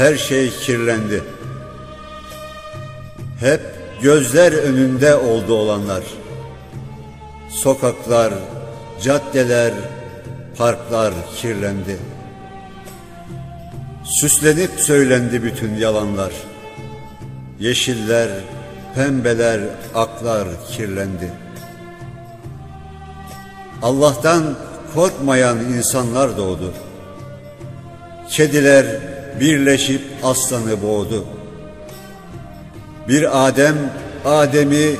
her şey kirlendi. Hep gözler önünde oldu olanlar. Sokaklar, caddeler, parklar kirlendi. Süslenip söylendi bütün yalanlar. Yeşiller, pembeler, aklar kirlendi. Allah'tan korkmayan insanlar doğdu. Kediler birleşip aslanı boğdu. Bir Adem, Adem'i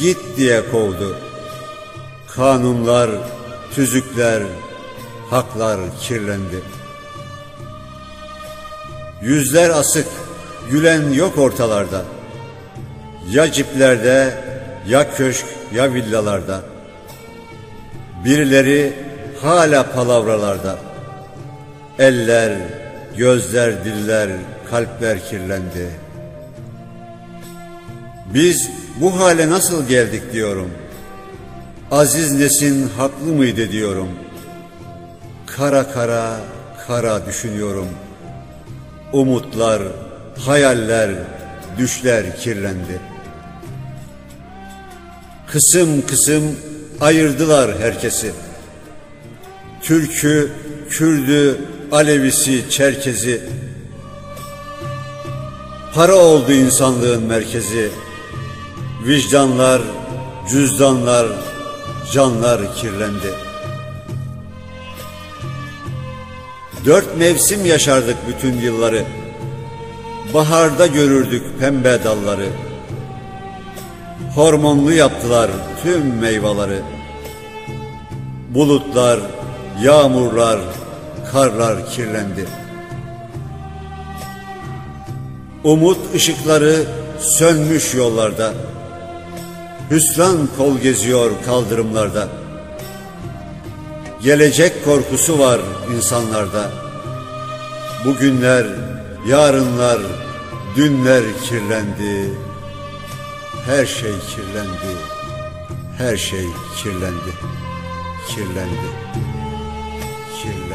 git diye kovdu. Kanunlar, tüzükler, haklar kirlendi. Yüzler asık, gülen yok ortalarda. Ya ciplerde, ya köşk, ya villalarda. Birileri hala palavralarda. Eller, gözler, diller, kalpler kirlendi. Biz bu hale nasıl geldik diyorum. Aziz Nesin haklı mıydı diyorum. Kara kara, kara düşünüyorum. Umutlar, hayaller, düşler kirlendi. Kısım kısım ayırdılar herkesi. Türk'ü, Kürd'ü, Alevisi, Çerkezi. Para oldu insanlığın merkezi. Vicdanlar, cüzdanlar, canlar kirlendi. Dört mevsim yaşardık bütün yılları. Baharda görürdük pembe dalları. Hormonlu yaptılar tüm meyveleri. Bulutlar, yağmurlar, karlar kirlendi. Umut ışıkları sönmüş yollarda. Hüsran kol geziyor kaldırımlarda. Gelecek korkusu var insanlarda. Bugünler, yarınlar, dünler kirlendi. Her şey kirlendi. Her şey kirlendi. Kirlendi. Kirlendi.